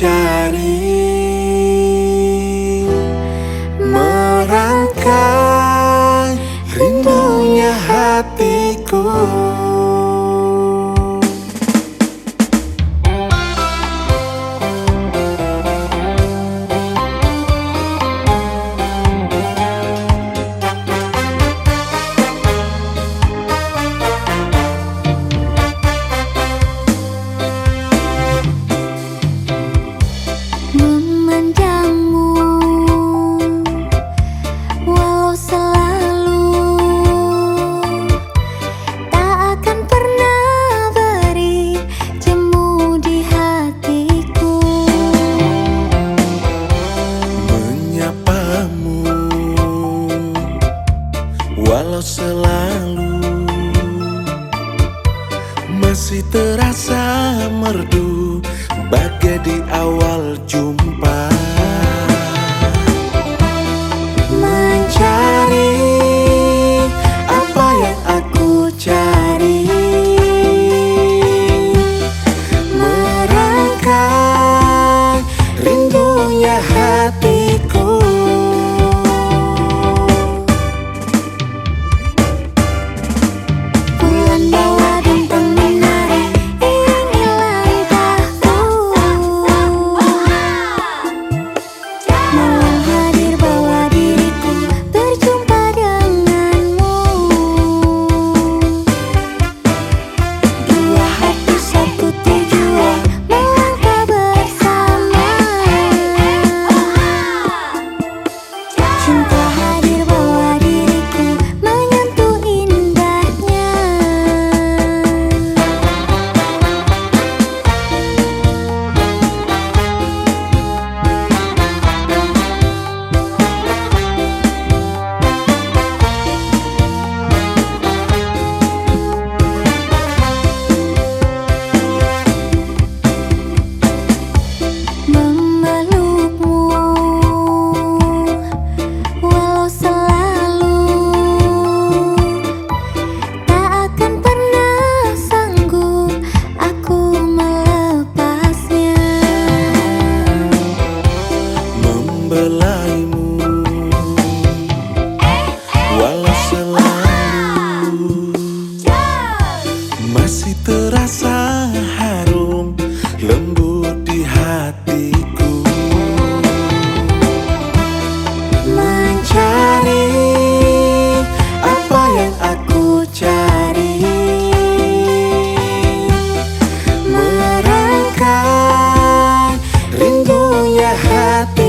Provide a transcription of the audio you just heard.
Jack. Masih terasa merdu. Bagai di awal jumpa. lembut di hatiku. Mencari apa yang aku cari. Merangkai rindunya hati.